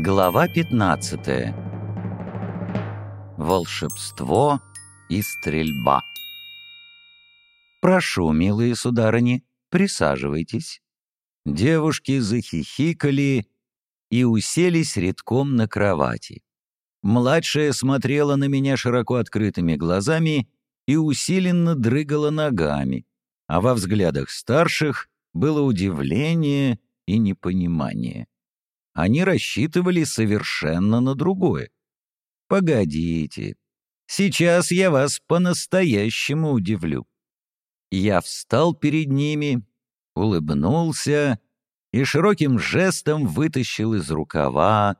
Глава 15. Волшебство и стрельба. «Прошу, милые сударыни, присаживайтесь». Девушки захихикали и уселись редком на кровати. Младшая смотрела на меня широко открытыми глазами и усиленно дрыгала ногами, а во взглядах старших было удивление и непонимание. Они рассчитывали совершенно на другое. «Погодите, сейчас я вас по-настоящему удивлю». Я встал перед ними, улыбнулся и широким жестом вытащил из рукава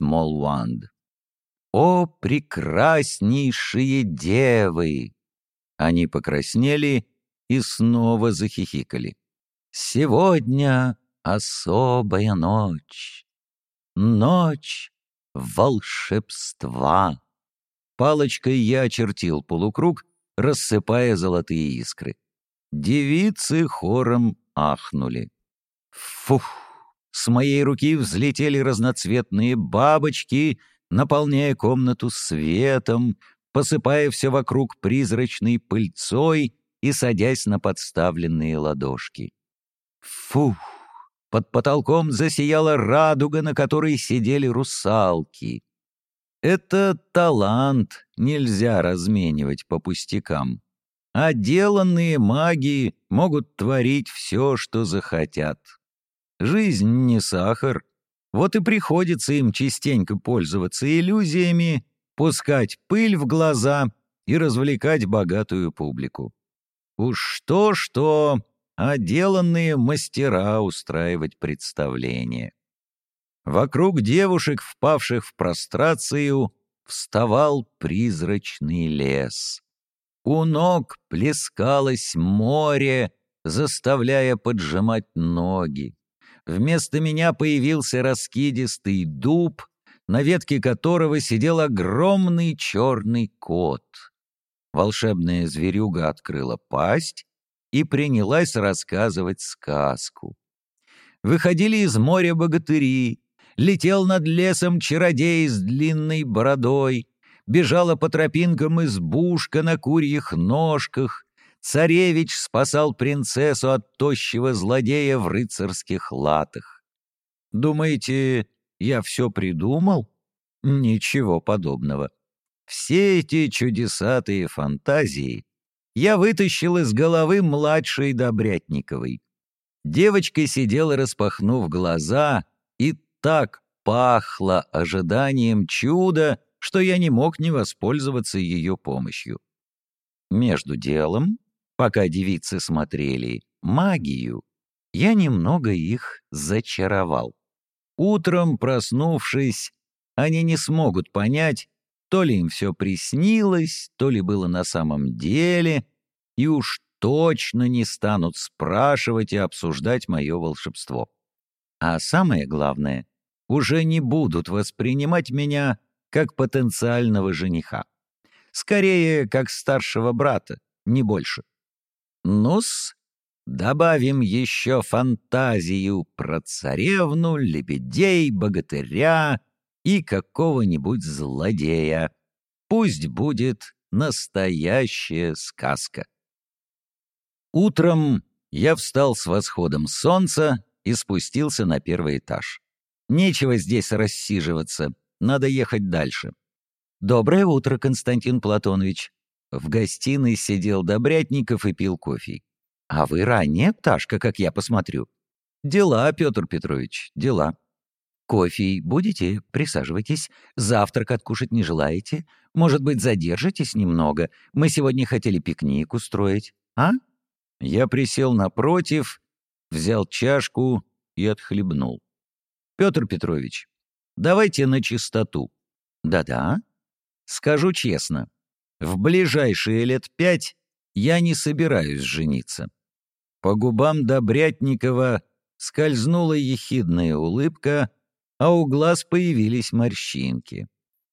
Wand. «О, прекраснейшие девы!» Они покраснели и снова захихикали. «Сегодня особая ночь, ночь волшебства». Палочкой я очертил полукруг, рассыпая золотые искры. Девицы хором ахнули. Фух! С моей руки взлетели разноцветные бабочки, наполняя комнату светом, посыпая все вокруг призрачной пыльцой и садясь на подставленные ладошки. Фух! Под потолком засияла радуга, на которой сидели русалки. Это талант нельзя разменивать по пустякам. А деланные маги могут творить все, что захотят. Жизнь не сахар. Вот и приходится им частенько пользоваться иллюзиями, пускать пыль в глаза и развлекать богатую публику. Уж что-что, а мастера устраивать представления. Вокруг девушек, впавших в прострацию, вставал призрачный лес. У ног плескалось море, заставляя поджимать ноги. Вместо меня появился раскидистый дуб, на ветке которого сидел огромный черный кот. Волшебная зверюга открыла пасть и принялась рассказывать сказку. Выходили из моря богатыри, летел над лесом чародей с длинной бородой, бежала по тропинкам избушка на курьих ножках, царевич спасал принцессу от тощего злодея в рыцарских латах. Думаете, я все придумал? Ничего подобного. Все эти чудесатые фантазии я вытащил из головы младшей Добрятниковой. Девочка сидела, распахнув глаза, и так пахло ожиданием чуда, что я не мог не воспользоваться ее помощью. Между делом, пока девицы смотрели магию, я немного их зачаровал. Утром, проснувшись, они не смогут понять, то ли им все приснилось, то ли было на самом деле, и уж точно не станут спрашивать и обсуждать мое волшебство. А самое главное, уже не будут воспринимать меня как потенциального жениха. Скорее, как старшего брата, не больше. Ну-с, добавим еще фантазию про царевну, лебедей, богатыря и какого-нибудь злодея. Пусть будет настоящая сказка. Утром я встал с восходом солнца и спустился на первый этаж. Нечего здесь рассиживаться, надо ехать дальше. «Доброе утро, Константин Платонович». В гостиной сидел Добрятников и пил кофе. «А вы ранняя пташка, как я посмотрю». «Дела, Петр Петрович, дела». «Кофе будете? Присаживайтесь. Завтрак откушать не желаете? Может быть, задержитесь немного? Мы сегодня хотели пикник устроить. А?» Я присел напротив, взял чашку и отхлебнул. «Петр Петрович, Давайте на чистоту. Да-да. Скажу честно, в ближайшие лет пять я не собираюсь жениться. По губам Добрятникова скользнула ехидная улыбка, а у глаз появились морщинки.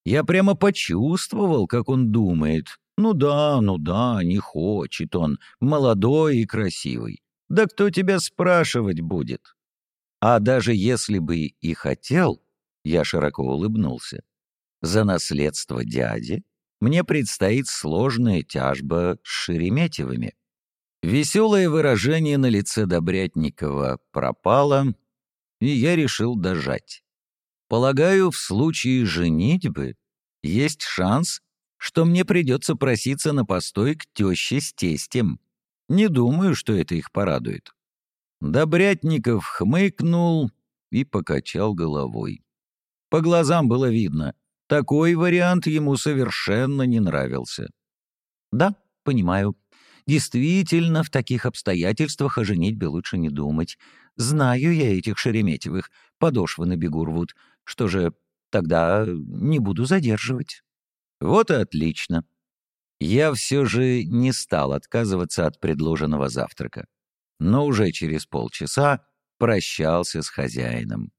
Я прямо почувствовал, как он думает. Ну да, ну да, не хочет он, молодой и красивый. Да кто тебя спрашивать будет? А даже если бы и хотел, Я широко улыбнулся. За наследство дяди мне предстоит сложная тяжба с Шереметьевыми. Веселое выражение на лице Добрятникова пропало, и я решил дожать. Полагаю, в случае женитьбы есть шанс, что мне придется проситься на постой к теще с тестем. Не думаю, что это их порадует. Добрятников хмыкнул и покачал головой. По глазам было видно, такой вариант ему совершенно не нравился. «Да, понимаю. Действительно, в таких обстоятельствах о женитьбе лучше не думать. Знаю я этих Шереметьевых, подошвы на бегу рвут. Что же, тогда не буду задерживать». «Вот и отлично». Я все же не стал отказываться от предложенного завтрака, но уже через полчаса прощался с хозяином.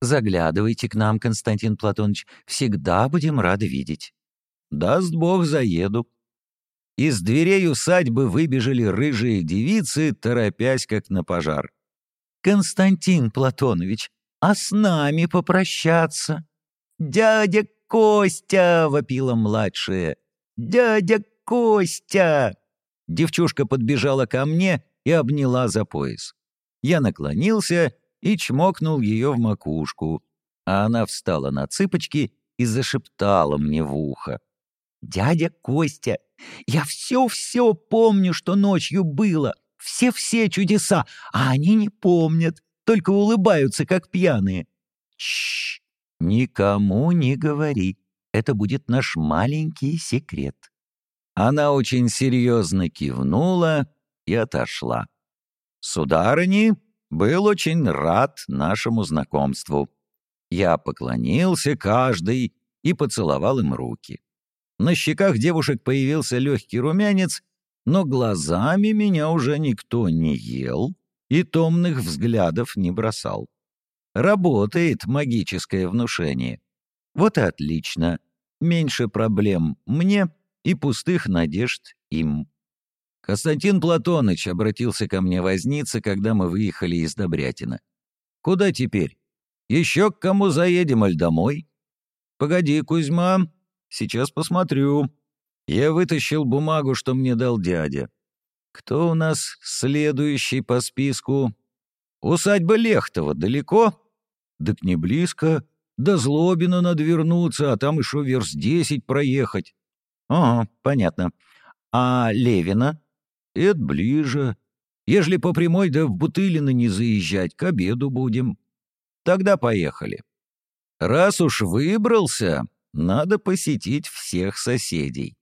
Заглядывайте к нам, Константин Платонович, всегда будем рады видеть. Даст Бог, заеду. Из дверей усадьбы выбежали рыжие девицы, торопясь как на пожар. Константин Платонович, а с нами попрощаться? Дядя Костя, вопила младшая. Дядя Костя! Девчушка подбежала ко мне и обняла за пояс. Я наклонился и чмокнул ее в макушку, а она встала на цыпочки и зашептала мне в ухо. «Дядя Костя, я все-все помню, что ночью было, все-все чудеса, а они не помнят, только улыбаются, как пьяные». «Чш, никому не говори, это будет наш маленький секрет». Она очень серьезно кивнула и отошла. «Сударыни, был очень рад нашему знакомству. Я поклонился каждой и поцеловал им руки. На щеках девушек появился легкий румянец, но глазами меня уже никто не ел и томных взглядов не бросал. Работает магическое внушение. Вот и отлично. Меньше проблем мне и пустых надежд им. «Константин Платоныч», — обратился ко мне возница, когда мы выехали из Добрятина. «Куда теперь? Еще к кому заедем, аль домой?» «Погоди, Кузьма, сейчас посмотрю». Я вытащил бумагу, что мне дал дядя. «Кто у нас следующий по списку?» «Усадьба Лехтова далеко?» «Так не близко. До Злобина надо вернуться, а там еще верст десять проехать». «Ага, понятно. А Левина?» Это ближе. Ежели по прямой да в Бутылино не заезжать, к обеду будем. Тогда поехали. Раз уж выбрался, надо посетить всех соседей.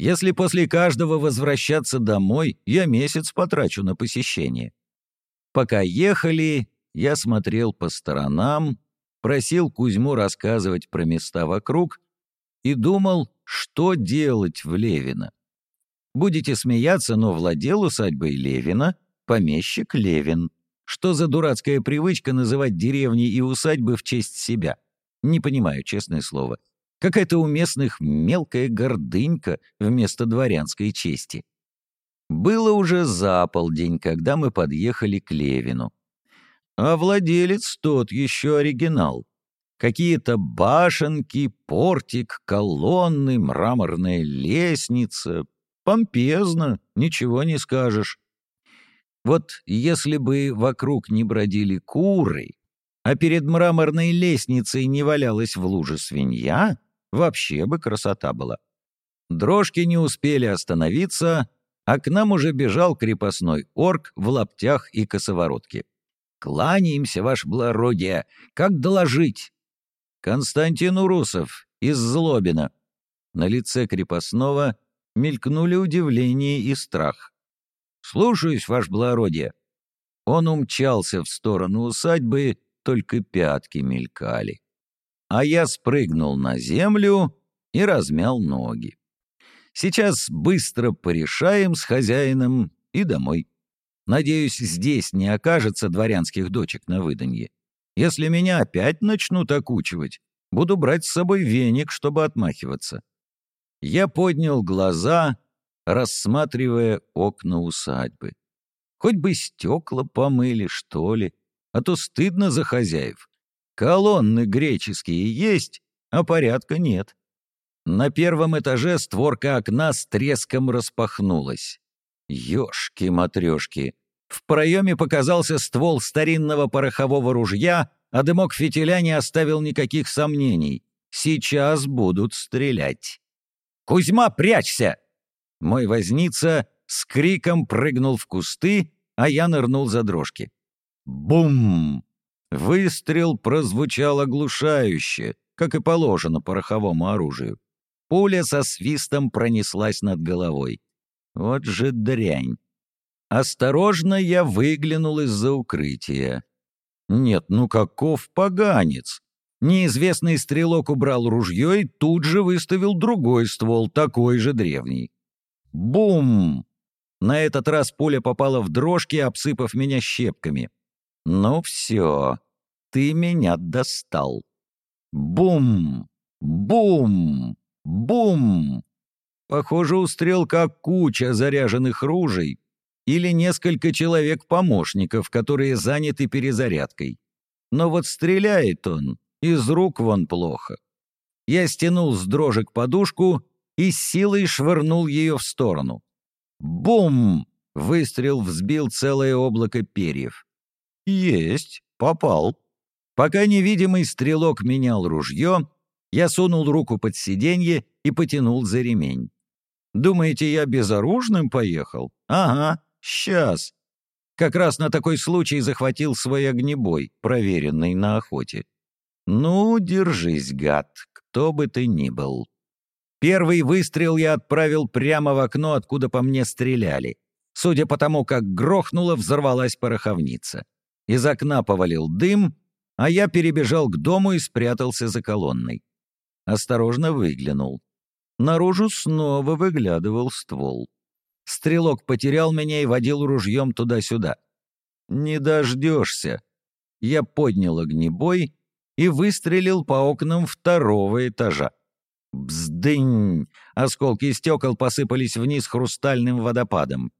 Если после каждого возвращаться домой, я месяц потрачу на посещение. Пока ехали, я смотрел по сторонам, просил Кузьму рассказывать про места вокруг и думал, что делать в Левино. Будете смеяться, но владел усадьбой Левина помещик Левин. Что за дурацкая привычка называть деревни и усадьбы в честь себя? Не понимаю, честное слово. Какая-то у местных мелкая гордынька вместо дворянской чести. Было уже за полдень, когда мы подъехали к Левину. А владелец тот еще оригинал. Какие-то башенки, портик, колонны, мраморная лестница, Помпезно, ничего не скажешь. Вот если бы вокруг не бродили куры, а перед мраморной лестницей не валялась в луже свинья, вообще бы красота была. Дрожки не успели остановиться, а к нам уже бежал крепостной орк в лаптях и косоворотке. «Кланяемся, ваше благородие! Как доложить?» «Константин Урусов, из Злобина». На лице крепостного мелькнули удивление и страх. «Слушаюсь, ваше благородие». Он умчался в сторону усадьбы, только пятки мелькали. А я спрыгнул на землю и размял ноги. Сейчас быстро порешаем с хозяином и домой. Надеюсь, здесь не окажется дворянских дочек на выданье. Если меня опять начнут окучивать, буду брать с собой веник, чтобы отмахиваться. Я поднял глаза, рассматривая окна усадьбы. Хоть бы стекла помыли, что ли, а то стыдно за хозяев. Колонны греческие есть, а порядка нет. На первом этаже створка окна с треском распахнулась. Ёшки-матрёшки. В проеме показался ствол старинного порохового ружья, а дымок фитиля не оставил никаких сомнений. Сейчас будут стрелять. «Кузьма, прячься!» Мой возница с криком прыгнул в кусты, а я нырнул за дрожки. Бум! Выстрел прозвучал оглушающе, как и положено пороховому оружию. Пуля со свистом пронеслась над головой. Вот же дрянь. Осторожно я выглянул из-за укрытия. Нет, ну каков поганец! Неизвестный стрелок убрал ружье и тут же выставил другой ствол, такой же древний. Бум! На этот раз пуля попала в дрожки, обсыпав меня щепками. Ну все, ты меня достал. Бум! Бум! Бум! Похоже, у стрелка куча заряженных ружей или несколько человек-помощников, которые заняты перезарядкой. Но вот стреляет он, из рук вон плохо. Я стянул с дрожек подушку и силой швырнул ее в сторону. Бум! Выстрел взбил целое облако перьев. Есть, попал. Пока невидимый стрелок менял ружье, я сунул руку под сиденье и потянул за ремень. Думаете, я безоружным поехал? Ага, сейчас. Как раз на такой случай захватил свой огнебой, проверенный на охоте. Ну, держись, гад, кто бы ты ни был. Первый выстрел я отправил прямо в окно, откуда по мне стреляли. Судя по тому, как грохнуло, взорвалась пороховница. Из окна повалил дым, а я перебежал к дому и спрятался за колонной. Осторожно выглянул. Наружу снова выглядывал ствол. Стрелок потерял меня и водил ружьем туда-сюда. «Не дождешься». Я поднял огнебой и выстрелил по окнам второго этажа. Бздынь! Осколки стекол посыпались вниз хрустальным водопадом.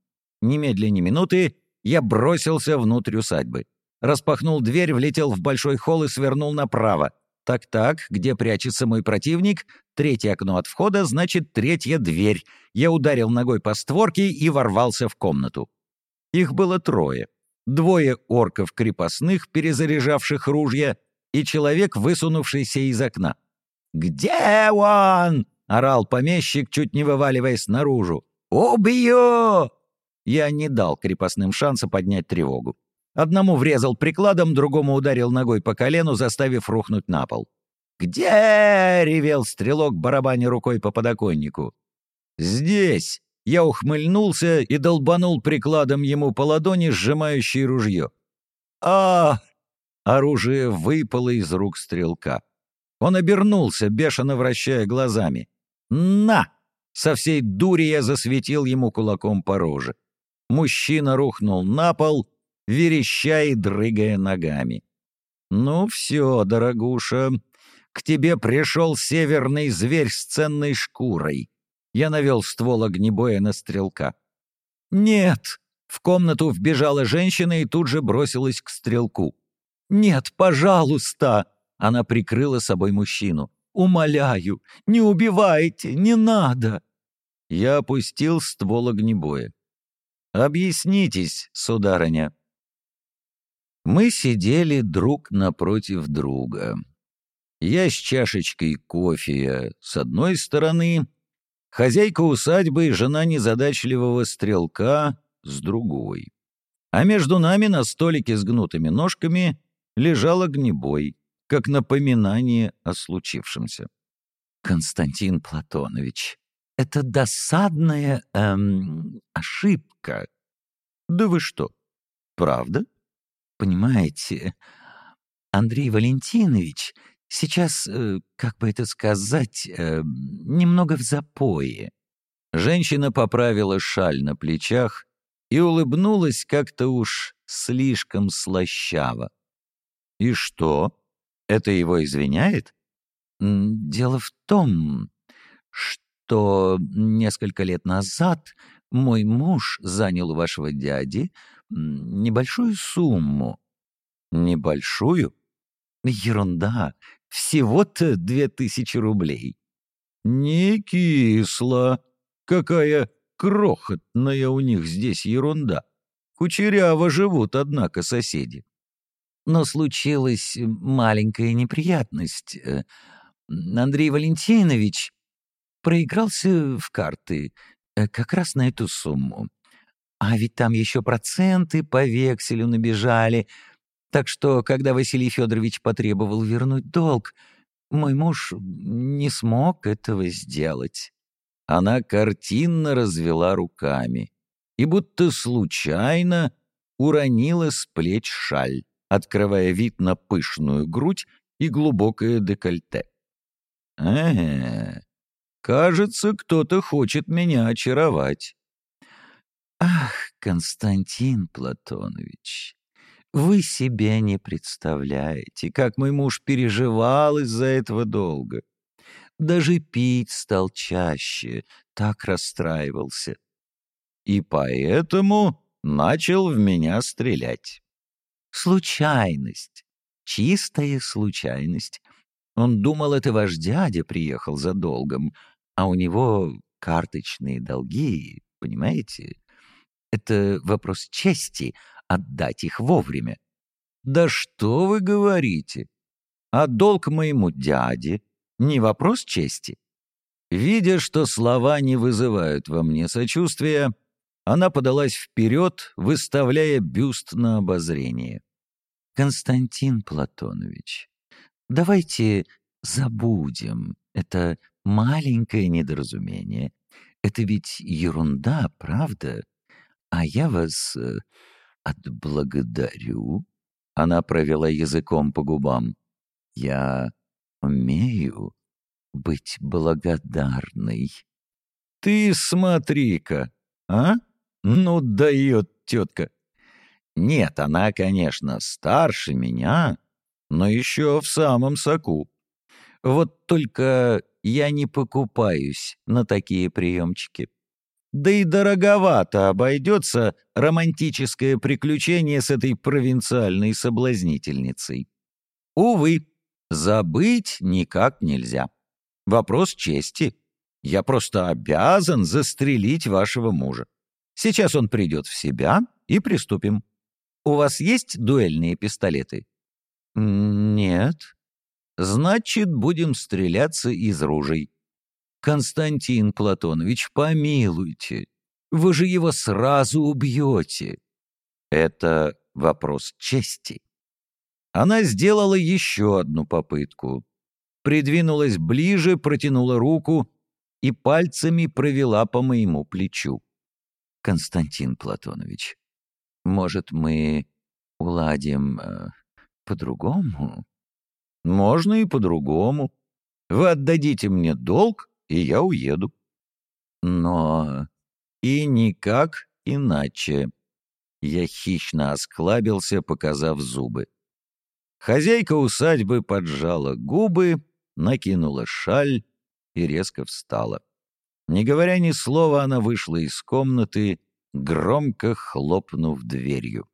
Немедленно минуты я бросился внутрь усадьбы. Распахнул дверь, влетел в большой холл и свернул направо. Так-так, где прячется мой противник? Третье окно от входа, значит, третья дверь. Я ударил ногой по створке и ворвался в комнату. Их было трое. Двое орков крепостных, перезаряжавших ружья, и человек, высунувшийся из окна. «Где он?» — орал помещик, чуть не вываливаясь наружу. «Убью!» Я не дал крепостным шанса поднять тревогу. Одному врезал прикладом, другому ударил ногой по колену, заставив рухнуть на пол. «Где?» — ревел стрелок, барабаня рукой по подоконнику. «Здесь!» — я ухмыльнулся и долбанул прикладом ему по ладони, сжимающей ружье. а Оружие выпало из рук стрелка. Он обернулся, бешено вращая глазами. «На!» Со всей дури я засветил ему кулаком по роже. Мужчина рухнул на пол, вереща и дрыгая ногами. «Ну все, дорогуша, к тебе пришел северный зверь с ценной шкурой». Я навел ствол огнебоя на стрелка. «Нет!» В комнату вбежала женщина и тут же бросилась к стрелку. «Нет, пожалуйста!» Она прикрыла собой мужчину. «Умоляю, не убивайте, не надо!» Я опустил ствол огнебоя. «Объяснитесь, сударыня». Мы сидели друг напротив друга. Я с чашечкой кофе с одной стороны, хозяйка усадьбы и жена незадачливого стрелка с другой. А между нами на столике с гнутыми ножками лежал огнебой как напоминание о случившемся. «Константин Платонович, это досадная эм, ошибка». «Да вы что, правда?» «Понимаете, Андрей Валентинович сейчас, э, как бы это сказать, э, немного в запое». Женщина поправила шаль на плечах и улыбнулась как-то уж слишком слащаво. «И что?» Это его извиняет? Дело в том, что несколько лет назад мой муж занял у вашего дяди небольшую сумму. Небольшую? Ерунда. Всего-то две тысячи рублей. Не кисло. Какая крохотная у них здесь ерунда. Кучеряво живут, однако, соседи. Но случилась маленькая неприятность. Э, Андрей Валентинович проигрался в карты э, как раз на эту сумму. А ведь там еще проценты по векселю набежали. Так что, когда Василий Федорович потребовал вернуть долг, мой муж не смог этого сделать. Она картинно развела руками и будто случайно уронила с плеч шаль, открывая вид на пышную грудь и глубокое декольте. «Ага, кажется, кто-то хочет меня очаровать». «Ах, Константин Платонович, вы себе не представляете, как мой муж переживал из-за этого долга. Даже пить стал чаще, так расстраивался. И поэтому начал в меня стрелять. Случайность, чистая случайность. Он думал, это ваш дядя приехал за долгом, а у него карточные долги, понимаете? Это вопрос чести — отдать их вовремя. «Да что вы говорите? А долг моему дяде не вопрос чести?» Видя, что слова не вызывают во мне сочувствия, она подалась вперед, выставляя бюст на обозрение. «Константин Платонович, давайте забудем это маленькое недоразумение. Это ведь ерунда, правда? А я вас э, «Отблагодарю?» Она провела языком по губам. «Я умею быть благодарной». «Ты смотри-ка, а? Ну, дает тетка. Нет, она, конечно, старше меня, но еще в самом соку. Вот только я не покупаюсь на такие приемчики. Да и дороговато обойдется романтическое приключение с этой провинциальной соблазнительницей. Увы, забыть никак нельзя. Вопрос чести. Я просто обязан застрелить вашего мужа. Сейчас он придет в себя, и приступим. У вас есть дуэльные пистолеты? Нет. Значит, будем стреляться из ружей. «Константин Платонович, помилуйте, вы же его сразу убьете». Это вопрос чести. Она сделала еще одну попытку. Придвинулась ближе, протянула руку и пальцами провела по моему плечу. «Константин Платонович, может, мы уладим э, по-другому?» «Можно и по-другому. Вы отдадите мне долг, и я уеду. Но и никак иначе. Я хищно осклабился, показав зубы. Хозяйка усадьбы поджала губы, накинула шаль и резко встала. Не говоря ни слова, она вышла из комнаты, громко хлопнув дверью.